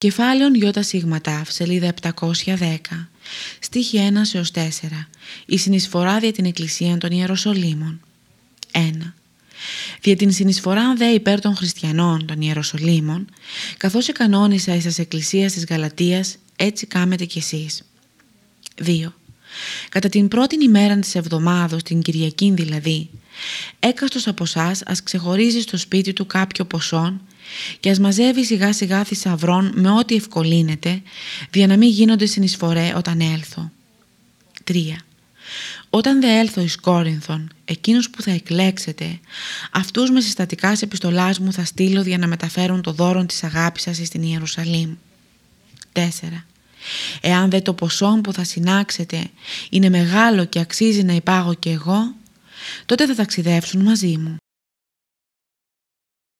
Κεφάλαιον Ιώτα Σίγματαφ, σελίδα 710, στίχη 1 έως 4, η συνεισφορά δια την Εκκλησία των Ιεροσολύμων. 1. Δια την συνεισφορά δε υπέρ των χριστιανών των Ιεροσολύμων, καθώς εκανόνισα εις Εκκλησίας της Γαλατίας, έτσι κάμετε κι εσείς. 2. Κατά την πρώτη ημέρα της εβδομάδος, την Κυριακή δηλαδή, έκαστος από εσάς ας ξεχωρίζεις στο σπίτι του κάποιο ποσόν και ας μαζεύει σιγά σιγά θησαυρών με ό,τι ευκολύνεται, για να μην γίνονται συνεισφορέ όταν έλθω. 3. Όταν δε έλθω εις Κόρινθον, εκείνους που θα εκλέξετε, αυτούς με συστατικά σε επιστολάς μου θα στείλω για να μεταφέρουν το δώρο της αγάπης σας στην Ιερουσαλήμ. 4. Εάν δε το ποσό που θα συνάξετε είναι μεγάλο και αξίζει να υπάγω και εγώ, τότε θα ταξιδεύσουν μαζί μου.